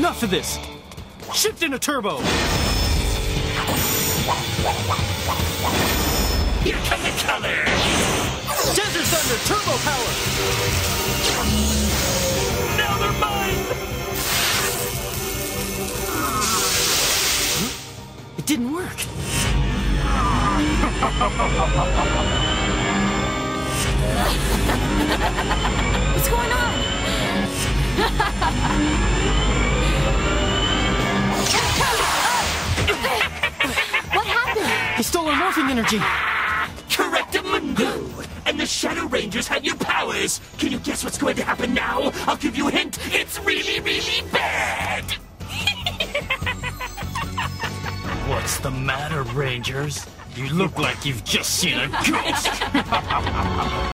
Enough of this! Shift into turbo! Here come the colors! Desert Thunder turbo power! Now they're mine! It didn't work. What's going on? Happened? He stole our morphing energy. Correctamundo! And the Shadow Rangers have your powers! Can you guess what's going to happen now? I'll give you a hint. It's really, really bad! What's the matter, Rangers? You look like you've just seen a ghost.